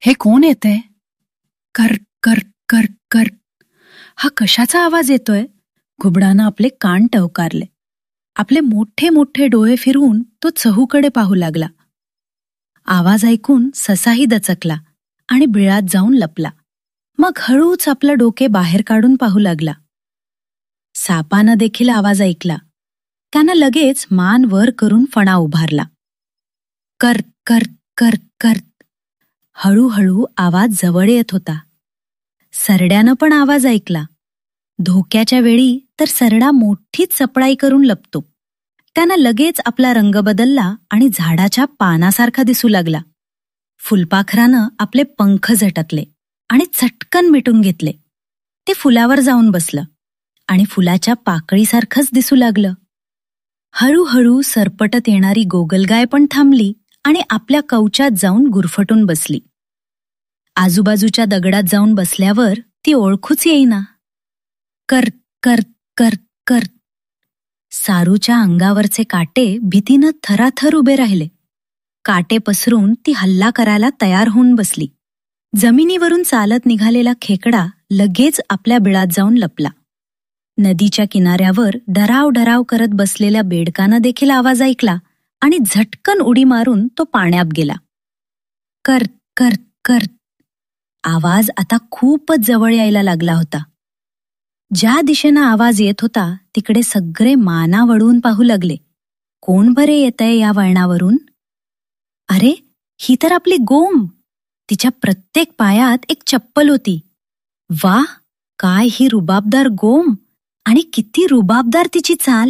हे कोण येते कर कर कर कर. हा कशाचा आवाज येतोय? घुबडानं आपले कान टवकारले. आपले मोठे मोठे डोळे फिरवून तो चहूकडे पाहू लागला. आवाज ऐकून ससाही दचकला आणि बिळात जाऊन लपला. मग हळूच आपलं डोके बाहेर काढून पाहू लागला. सापानं देखील आवाज ऐकला. त्यानं लगेच मान वर करून फणा उभारला. कर कर हळूहळू आवाज जवळ येत होता. सरड्यानं पण आवाज ऐकला. धोक्याच्या वेळी तर सरडा मोठीच सपळाई करून लपतो. त्यानं लगेच आपला रंग बदलला आणि झाडाच्या पानासारखा दिसू लागला. फुलपाखरानं आपले पंख झटकले आणि चटकन मिटून घेतले. ते फुलावर जाऊन बसलं आणि फुलाच्या पाकळीसारखंच दिसू लागलं. हळूहळू सरपटत येणारी गोगलगाय पण थांबली आणि आपल्या कवचात जाऊन गुरफटून बसली. आजूबाजूच्या दगडात जाऊन बसल्यावर ती ओळखूच येईना. कर कर कर कर. सारूच्या अंगावरचे काटे भीतीनं थराथर उभे राहिले. काटे पसरून ती हल्ला करायला तयार होऊन बसली. जमिनीवरून चालत निघालेला खेकडा लगेच आपल्या बिळात जाऊन लपला. नदीच्या किनाऱ्यावर डराव डराव करत बसलेल्या बेडकानं देखील आवाज ऐकला आणि झटकन उडी मारून तो पाण्यात गेला. कर कर कर. आवाज आता खूपच जवळ यायला लागला होता. ज्या दिशेनं आवाज येत होता तिकडे सगळे माना वळवून पाहू लागले. कोण बरे येतय या वळणावरून? अरे ही तर आपली गोम. तिच्या प्रत्येक पायात एक चप्पल होती. वा काय ही रुबाबदार गोम. आणि किती रुबाबदार तिची चाल.